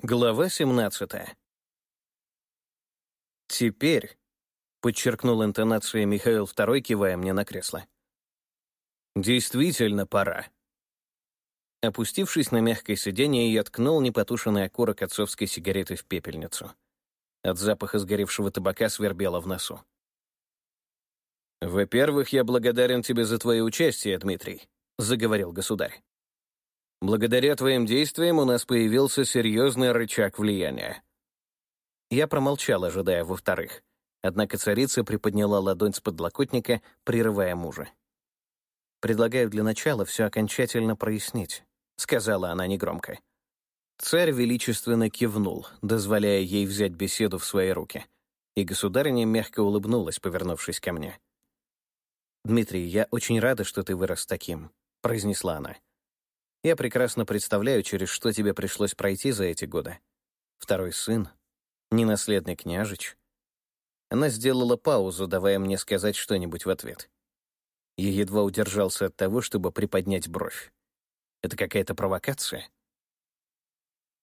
Глава 17. «Теперь», — подчеркнул интонацией Михаил II, кивая мне на кресло. «Действительно пора». Опустившись на мягкое сиденье, я ткнул непотушенный окурок отцовской сигареты в пепельницу. От запаха сгоревшего табака свербело в носу. «Во-первых, я благодарен тебе за твое участие, Дмитрий», — заговорил государь. Благодаря твоим действиям у нас появился серьезный рычаг влияния». Я промолчал, ожидая во-вторых. Однако царица приподняла ладонь с подлокотника, прерывая мужа. «Предлагаю для начала все окончательно прояснить», — сказала она негромко. Царь величественно кивнул, дозволяя ей взять беседу в свои руки, и государиня мягко улыбнулась, повернувшись ко мне. «Дмитрий, я очень рада, что ты вырос таким», — произнесла она. Я прекрасно представляю, через что тебе пришлось пройти за эти годы. Второй сын, ненаследный княжич. Она сделала паузу, давая мне сказать что-нибудь в ответ. Я едва удержался от того, чтобы приподнять бровь. Это какая-то провокация?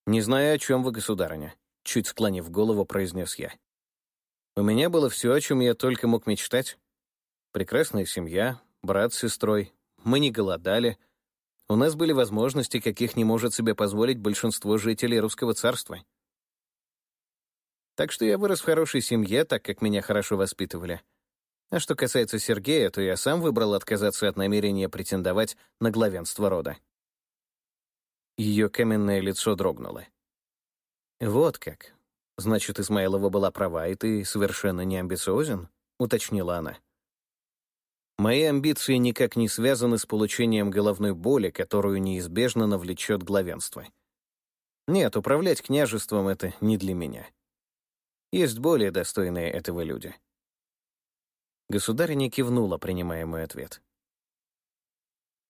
«Не знаю, о чем вы, государыня», — чуть склонив голову, произнес я. «У меня было все, о чем я только мог мечтать. Прекрасная семья, брат с сестрой, мы не голодали, у нас были возможности, каких не может себе позволить большинство жителей русского царства. Так что я вырос в хорошей семье, так как меня хорошо воспитывали. А что касается Сергея, то я сам выбрал отказаться от намерения претендовать на главенство рода. Ее каменное лицо дрогнуло. «Вот как. Значит, Измайлова была права, и ты совершенно не амбициозен?» — уточнила она. Мои амбиции никак не связаны с получением головной боли, которую неизбежно навлечет главенство. Нет, управлять княжеством — это не для меня. Есть более достойные этого люди. Государыня кивнула, принимая мой ответ.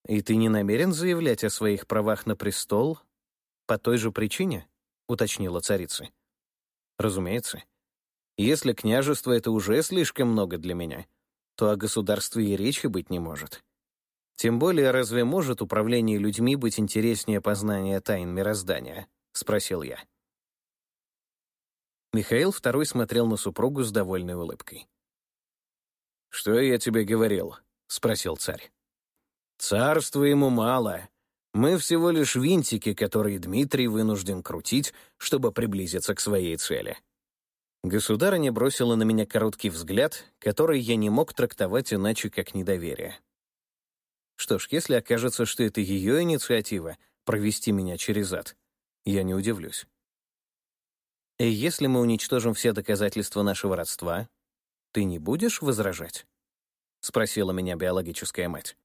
«И ты не намерен заявлять о своих правах на престол по той же причине?» — уточнила царица. «Разумеется. Если княжество — это уже слишком много для меня, то о государстве и речи быть не может. Тем более, разве может управление людьми быть интереснее познания тайн мироздания? — спросил я. Михаил II смотрел на супругу с довольной улыбкой. «Что я тебе говорил?» — спросил царь. «Царства ему мало. Мы всего лишь винтики, которые Дмитрий вынужден крутить, чтобы приблизиться к своей цели. Государыня бросила на меня короткий взгляд, который я не мог трактовать иначе, как недоверие. Что ж, если окажется, что это ее инициатива — провести меня через ад, я не удивлюсь. И если мы уничтожим все доказательства нашего родства, ты не будешь возражать? — спросила меня биологическая мать.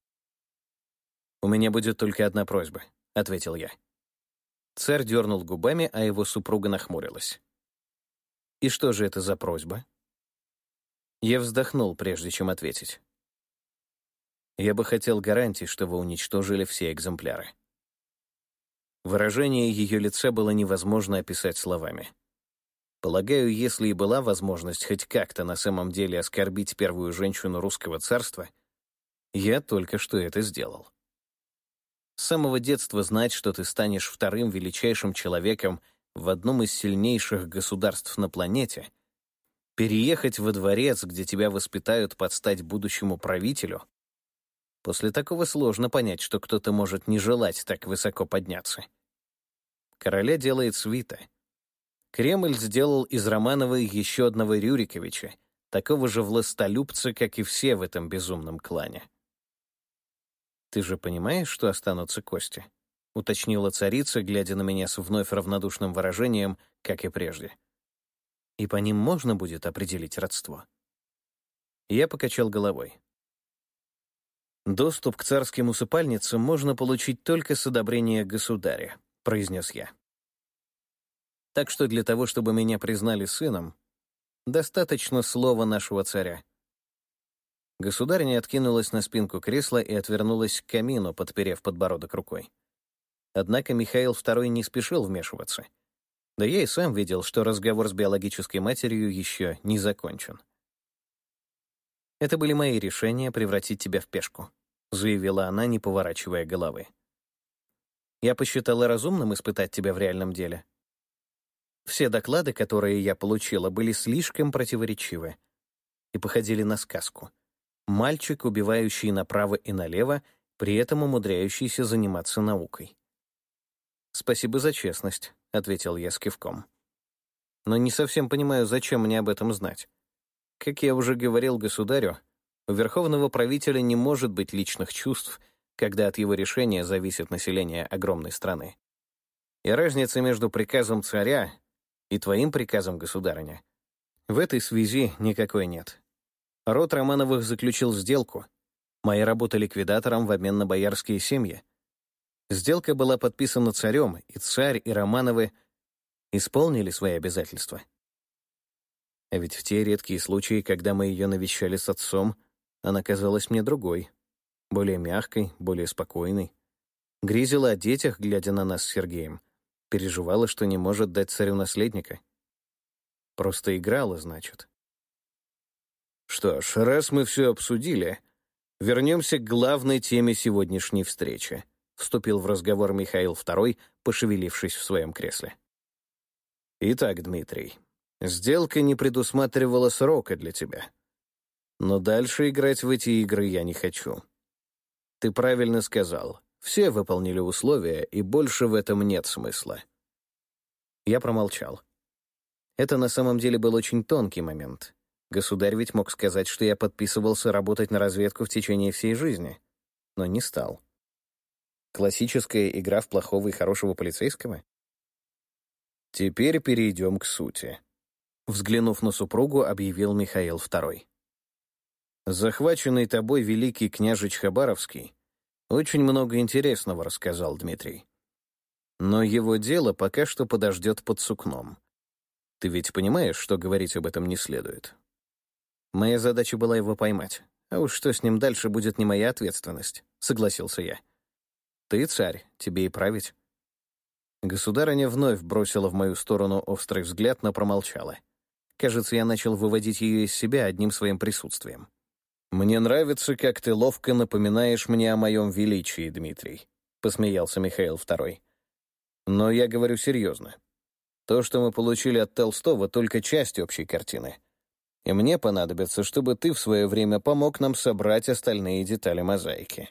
«У меня будет только одна просьба», — ответил я. Царь дернул губами, а его супруга нахмурилась. И что же это за просьба? Я вздохнул, прежде чем ответить. Я бы хотел гарантий, что вы уничтожили все экземпляры. Выражение ее лица было невозможно описать словами. Полагаю, если и была возможность хоть как-то на самом деле оскорбить первую женщину русского царства, я только что это сделал. С самого детства знать, что ты станешь вторым величайшим человеком в одном из сильнейших государств на планете, переехать во дворец, где тебя воспитают под стать будущему правителю, после такого сложно понять, что кто-то может не желать так высоко подняться. Короля делает свита. Кремль сделал из Романова еще одного Рюриковича, такого же властолюбца, как и все в этом безумном клане. Ты же понимаешь, что останутся кости? — уточнила царица, глядя на меня с вновь равнодушным выражением, как и прежде. «И по ним можно будет определить родство?» Я покачал головой. «Доступ к царским усыпальницам можно получить только с одобрения государя», — произнес я. «Так что для того, чтобы меня признали сыном, достаточно слова нашего царя». Государыня откинулась на спинку кресла и отвернулась к камину, подперев подбородок рукой. Однако Михаил II не спешил вмешиваться. Да я и сам видел, что разговор с биологической матерью еще не закончен. «Это были мои решения превратить тебя в пешку», — заявила она, не поворачивая головы. «Я посчитала разумным испытать тебя в реальном деле. Все доклады, которые я получила, были слишком противоречивы и походили на сказку. Мальчик, убивающий направо и налево, при этом умудряющийся заниматься наукой. «Спасибо за честность», — ответил я с кивком. «Но не совсем понимаю, зачем мне об этом знать. Как я уже говорил государю, у верховного правителя не может быть личных чувств, когда от его решения зависит население огромной страны. И разница между приказом царя и твоим приказом, государыня, в этой связи никакой нет. Род Романовых заключил сделку. Моя работа ликвидатором в обмен на боярские семьи. Сделка была подписана царем, и царь, и Романовы исполнили свои обязательства. А ведь в те редкие случаи, когда мы ее навещали с отцом, она казалась мне другой, более мягкой, более спокойной. Грезила о детях, глядя на нас с Сергеем. Переживала, что не может дать царю наследника. Просто играла, значит. Что ж, раз мы все обсудили, вернемся к главной теме сегодняшней встречи. Вступил в разговор Михаил II, пошевелившись в своем кресле. Итак, Дмитрий, сделка не предусматривала срока для тебя. Но дальше играть в эти игры я не хочу. Ты правильно сказал. Все выполнили условия, и больше в этом нет смысла. Я промолчал. Это на самом деле был очень тонкий момент. Государь ведь мог сказать, что я подписывался работать на разведку в течение всей жизни. Но не стал. Классическая игра в плохого и хорошего полицейского? Теперь перейдем к сути. Взглянув на супругу, объявил Михаил II. Захваченный тобой великий княжич Хабаровский очень много интересного рассказал Дмитрий. Но его дело пока что подождет под сукном. Ты ведь понимаешь, что говорить об этом не следует? Моя задача была его поймать. А уж что с ним дальше будет не моя ответственность, согласился я. Ты царь, тебе и править. Государыня вновь бросила в мою сторону острый взгляд, но промолчала. Кажется, я начал выводить ее из себя одним своим присутствием. «Мне нравится, как ты ловко напоминаешь мне о моем величии, Дмитрий», — посмеялся Михаил II. «Но я говорю серьезно. То, что мы получили от Толстого, только часть общей картины. И мне понадобится, чтобы ты в свое время помог нам собрать остальные детали мозаики.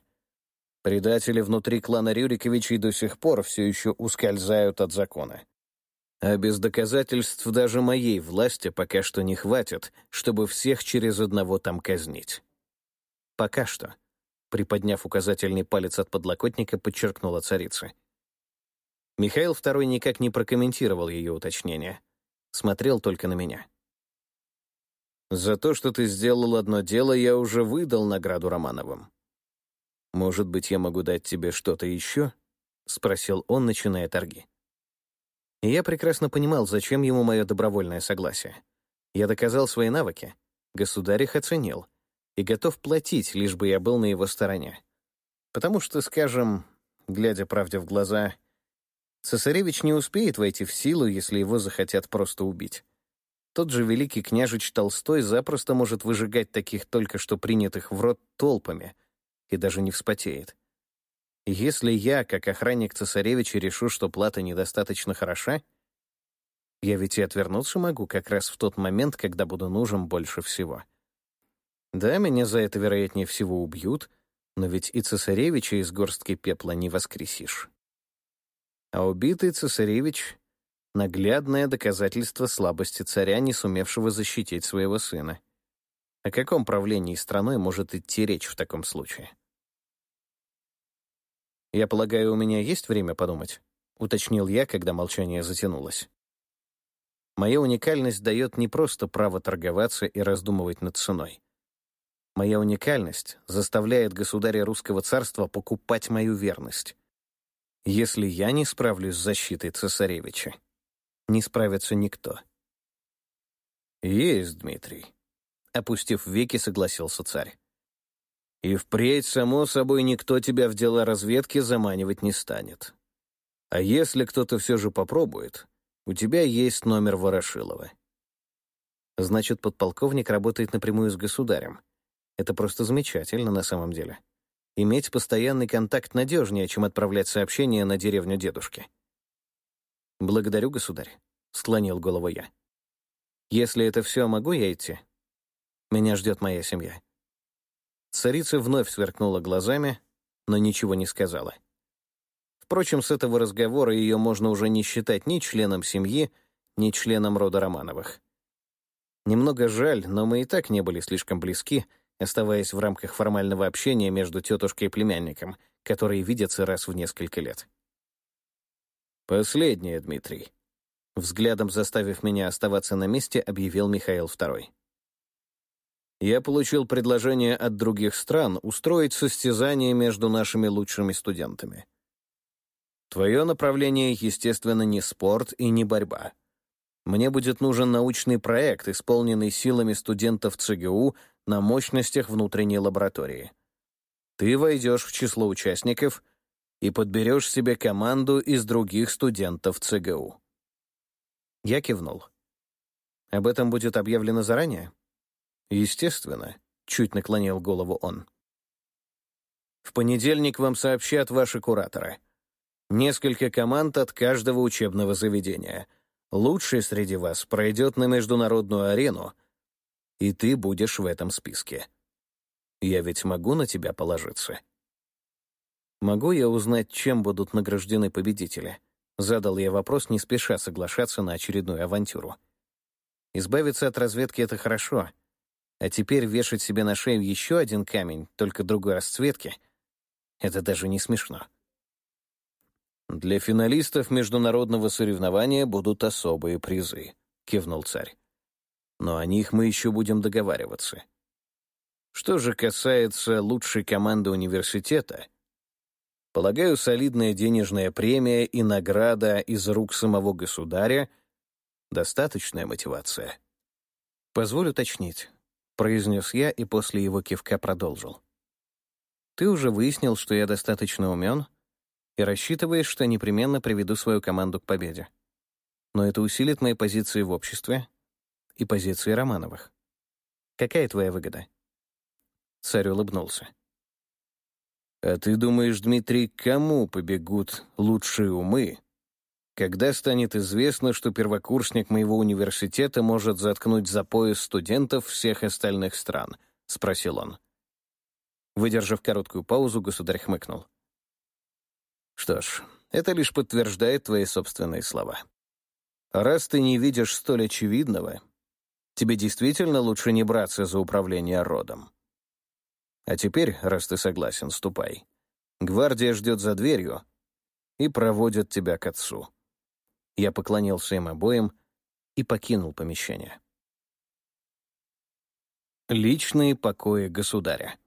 Предатели внутри клана Рюриковичей до сих пор все еще ускользают от закона. А без доказательств даже моей власти пока что не хватит, чтобы всех через одного там казнить. «Пока что», — приподняв указательный палец от подлокотника, подчеркнула царица. Михаил II никак не прокомментировал ее уточнение. Смотрел только на меня. «За то, что ты сделал одно дело, я уже выдал награду Романовым. Может быть, я могу дать тебе что-то еще?» — спросил он, начиная торги. Я прекрасно понимал, зачем ему мое добровольное согласие. Я доказал свои навыки, государь их оценил — и готов платить, лишь бы я был на его стороне. Потому что, скажем, глядя правде в глаза, цесаревич не успеет войти в силу, если его захотят просто убить. Тот же великий княжич Толстой запросто может выжигать таких только что принятых в рот толпами и даже не вспотеет. если я, как охранник цесаревича, решу, что плата недостаточно хороша, я ведь и отвернуться могу как раз в тот момент, когда буду нужен больше всего. Да, меня за это, вероятнее всего, убьют, но ведь и цесаревича из горстки пепла не воскресишь. А убитый цесаревич — наглядное доказательство слабости царя, не сумевшего защитить своего сына. О каком правлении страной может идти речь в таком случае? «Я полагаю, у меня есть время подумать?» — уточнил я, когда молчание затянулось. Моя уникальность дает не просто право торговаться и раздумывать над ценой. Моя уникальность заставляет государя русского царства покупать мою верность. Если я не справлюсь с защитой цесаревича, не справится никто. «Есть, Дмитрий», — опустив веки, согласился царь. «И впредь, само собой, никто тебя в дела разведки заманивать не станет. А если кто-то все же попробует, у тебя есть номер Ворошилова». Значит, подполковник работает напрямую с государем. Это просто замечательно на самом деле. Иметь постоянный контакт надежнее, чем отправлять сообщения на деревню дедушки. Благодарю, государь. — склонил голову я. «Если это все, могу я идти? Меня ждет моя семья». Царица вновь сверкнула глазами, но ничего не сказала. Впрочем, с этого разговора ее можно уже не считать ни членом семьи, ни членом рода Романовых. Немного жаль, но мы и так не были слишком близки, оставаясь в рамках формального общения между тетушкой и племянником, которые видятся раз в несколько лет. «Последнее, Дмитрий», — взглядом заставив меня оставаться на месте, объявил Михаил II. «Я получил предложение от других стран устроить состязание между нашими лучшими студентами. Твое направление, естественно, не спорт и не борьба. Мне будет нужен научный проект, исполненный силами студентов ЦГУ на мощностях внутренней лаборатории. Ты войдешь в число участников и подберешь себе команду из других студентов ЦГУ. Я кивнул. Об этом будет объявлено заранее? Естественно, чуть наклонил голову он. В понедельник вам сообщат ваши кураторы. Несколько команд от каждого учебного заведения — Лучший среди вас пройдет на международную арену, и ты будешь в этом списке. Я ведь могу на тебя положиться. Могу я узнать, чем будут награждены победители? Задал я вопрос, не спеша соглашаться на очередную авантюру. Избавиться от разведки — это хорошо. А теперь вешать себе на шею еще один камень, только другой расцветки — это даже не смешно. «Для финалистов международного соревнования будут особые призы», — кивнул царь. «Но о них мы еще будем договариваться. Что же касается лучшей команды университета, полагаю, солидная денежная премия и награда из рук самого государя — достаточная мотивация». «Позволь уточнить», — произнес я и после его кивка продолжил. «Ты уже выяснил, что я достаточно умен?» и рассчитываешь, что непременно приведу свою команду к победе. Но это усилит мои позиции в обществе и позиции Романовых. Какая твоя выгода?» Царь улыбнулся. «А ты думаешь, Дмитрий, кому побегут лучшие умы, когда станет известно, что первокурсник моего университета может заткнуть за пояс студентов всех остальных стран?» — спросил он. Выдержав короткую паузу, государь хмыкнул. Что ж, это лишь подтверждает твои собственные слова. Раз ты не видишь столь очевидного, тебе действительно лучше не браться за управление родом. А теперь, раз ты согласен, ступай. Гвардия ждет за дверью и проводит тебя к отцу. Я поклонился им обоим и покинул помещение. Личные покои государя.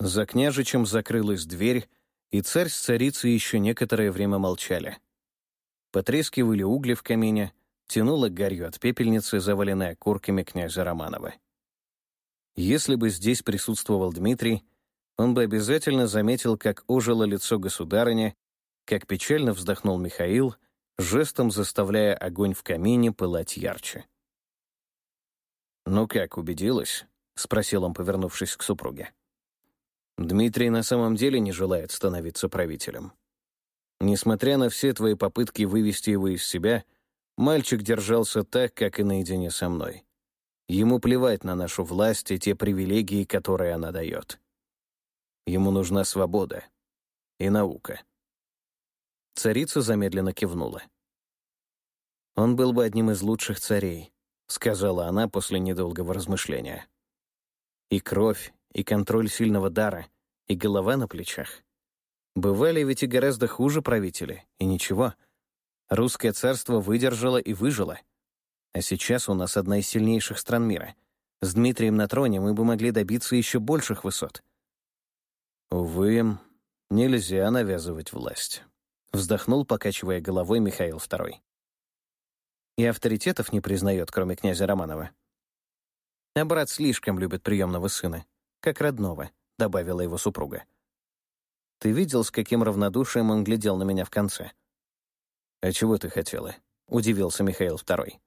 За княжичем закрылась дверь, и царь с царицей еще некоторое время молчали. Потрескивали угли в камине, тянуло гарью от пепельницы, заваленной окурками князя Романова. Если бы здесь присутствовал Дмитрий, он бы обязательно заметил, как ожило лицо государыни, как печально вздохнул Михаил, жестом заставляя огонь в камине пылать ярче. «Ну как, убедилась?» — спросил он, повернувшись к супруге. Дмитрий на самом деле не желает становиться правителем. Несмотря на все твои попытки вывести его из себя, мальчик держался так, как и наедине со мной. Ему плевать на нашу власть и те привилегии, которые она дает. Ему нужна свобода и наука. Царица замедленно кивнула. «Он был бы одним из лучших царей», — сказала она после недолгого размышления. «И кровь, и контроль сильного дара, и голова на плечах. Бывали ведь и гораздо хуже правители, и ничего. Русское царство выдержало и выжило. А сейчас у нас одна из сильнейших стран мира. С Дмитрием на троне мы бы могли добиться еще больших высот. Увы, нельзя навязывать власть. Вздохнул, покачивая головой Михаил II. И авторитетов не признает, кроме князя Романова. А брат слишком любит приемного сына как родного», — добавила его супруга. «Ты видел, с каким равнодушием он глядел на меня в конце?» «А чего ты хотела?» — удивился Михаил II.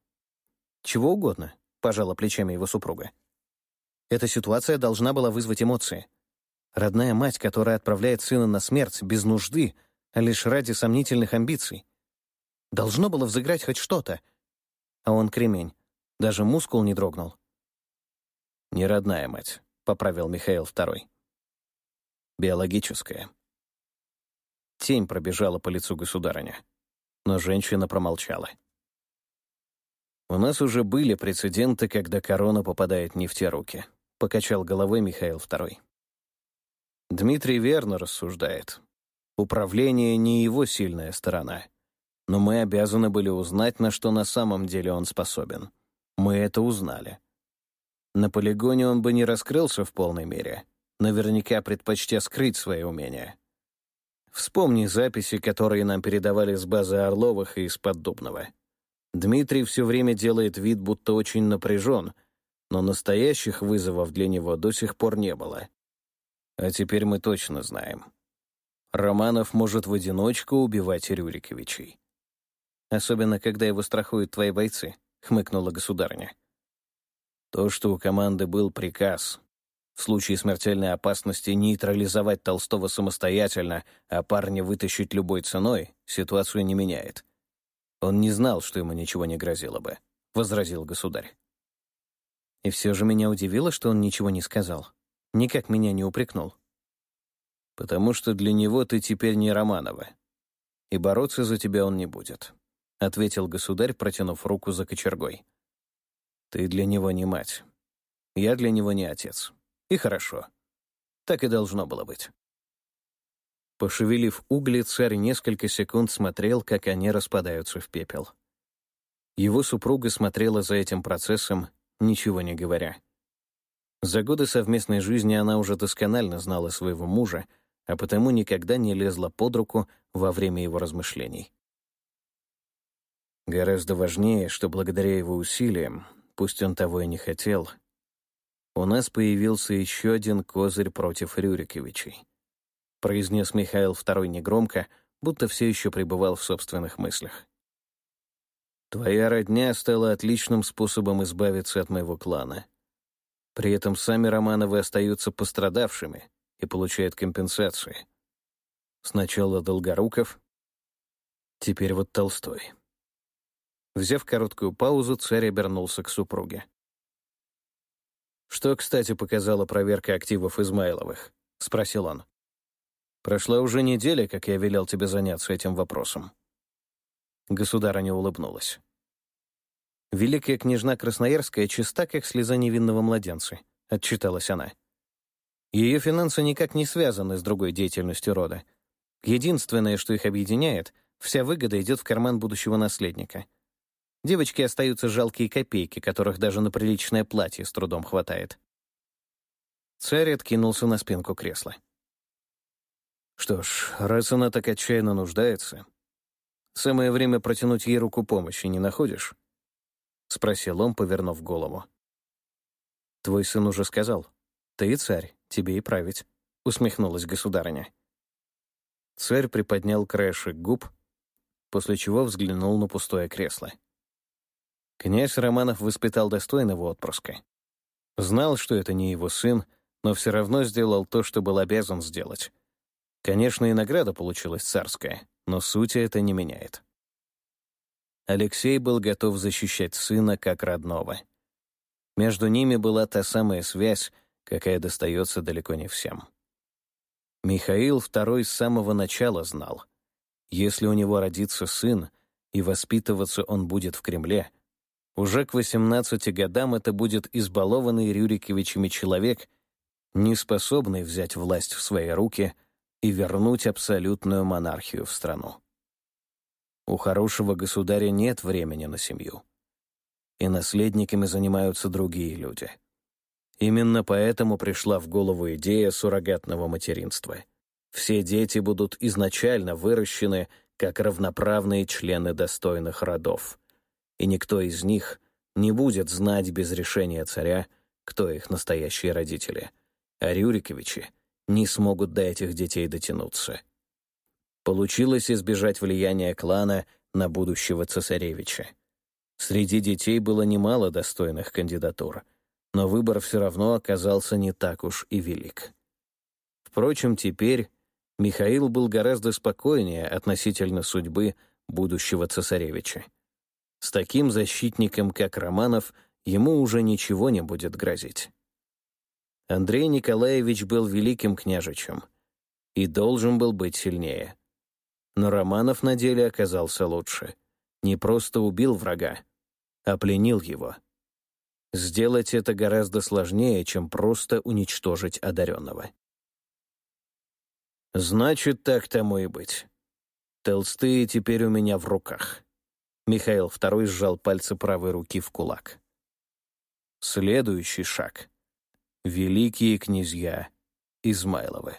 «Чего угодно», — пожала плечами его супруга. «Эта ситуация должна была вызвать эмоции. Родная мать, которая отправляет сына на смерть без нужды, а лишь ради сомнительных амбиций. Должно было взыграть хоть что-то. А он кремень. Даже мускул не дрогнул. «Не родная мать», — поправил Михаил Второй. «Биологическая». Тень пробежала по лицу государыня, но женщина промолчала. «У нас уже были прецеденты, когда корона попадает не в те руки», — покачал головой Михаил Второй. Дмитрий верно рассуждает. Управление не его сильная сторона. Но мы обязаны были узнать, на что на самом деле он способен. Мы это узнали. На полигоне он бы не раскрылся в полной мере, наверняка предпочтя скрыть свои умения. Вспомни записи, которые нам передавали с базы Орловых и из-под Дубного. Дмитрий все время делает вид, будто очень напряжен, но настоящих вызовов для него до сих пор не было. А теперь мы точно знаем. Романов может в одиночку убивать Рюриковичей. Особенно, когда его страхуют твои бойцы, — хмыкнула государня. То, что у команды был приказ в случае смертельной опасности нейтрализовать Толстого самостоятельно, а парня вытащить любой ценой, ситуацию не меняет. Он не знал, что ему ничего не грозило бы, — возразил государь. И все же меня удивило, что он ничего не сказал. Никак меня не упрекнул. «Потому что для него ты теперь не Романова, и бороться за тебя он не будет», — ответил государь, протянув руку за кочергой. Ты для него не мать. Я для него не отец. И хорошо. Так и должно было быть. Пошевелив угли, царь несколько секунд смотрел, как они распадаются в пепел. Его супруга смотрела за этим процессом, ничего не говоря. За годы совместной жизни она уже досконально знала своего мужа, а потому никогда не лезла под руку во время его размышлений. Гораздо важнее, что благодаря его усилиям пусть он того и не хотел, у нас появился еще один козырь против Рюриковичей. Произнес Михаил второй негромко, будто все еще пребывал в собственных мыслях. Твоя родня стала отличным способом избавиться от моего клана. При этом сами Романовы остаются пострадавшими и получают компенсации. Сначала Долгоруков, теперь вот Толстой. Взяв короткую паузу, царь обернулся к супруге. «Что, кстати, показала проверка активов Измайловых?» — спросил он. «Прошла уже неделя, как я велел тебе заняться этим вопросом». Государыня улыбнулась. «Великая княжна Красноярская чиста, как слеза невинного младенца», — отчиталась она. Ее финансы никак не связаны с другой деятельностью рода. Единственное, что их объединяет, вся выгода идет в карман будущего наследника. Девочке остаются жалкие копейки, которых даже на приличное платье с трудом хватает. Царь откинулся на спинку кресла. Что ж, раз она так отчаянно нуждается, самое время протянуть ей руку помощи, не находишь? Спросил он, повернув голову. Твой сын уже сказал. Ты царь, тебе и править, усмехнулась государыня. Царь приподнял краешек губ, после чего взглянул на пустое кресло. Князь Романов воспитал достойного отпрыска. Знал, что это не его сын, но все равно сделал то, что был обязан сделать. Конечно, и награда получилась царская, но сути это не меняет. Алексей был готов защищать сына как родного. Между ними была та самая связь, какая достается далеко не всем. Михаил II с самого начала знал, если у него родится сын, и воспитываться он будет в Кремле, уже к 18 годам это будет избалованный Рюриковичами человек, не способный взять власть в свои руки и вернуть абсолютную монархию в страну. У хорошего государя нет времени на семью. И наследниками занимаются другие люди. Именно поэтому пришла в голову идея суррогатного материнства. Все дети будут изначально выращены как равноправные члены достойных родов — и никто из них не будет знать без решения царя, кто их настоящие родители. А Рюриковичи не смогут до этих детей дотянуться. Получилось избежать влияния клана на будущего цесаревича. Среди детей было немало достойных кандидатур, но выбор все равно оказался не так уж и велик. Впрочем, теперь Михаил был гораздо спокойнее относительно судьбы будущего цесаревича. С таким защитником, как Романов, ему уже ничего не будет грозить. Андрей Николаевич был великим княжичем и должен был быть сильнее. Но Романов на деле оказался лучше. Не просто убил врага, а пленил его. Сделать это гораздо сложнее, чем просто уничтожить одаренного. Значит, так тому и быть. Толстые теперь у меня в руках. Михаил II сжал пальцы правой руки в кулак. Следующий шаг. Великие князья Измайловы.